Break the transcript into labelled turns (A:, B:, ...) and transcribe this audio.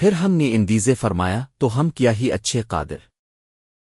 A: پھر ہم نے اندیزے فرمایا تو ہم کیا ہی اچھے قادر۔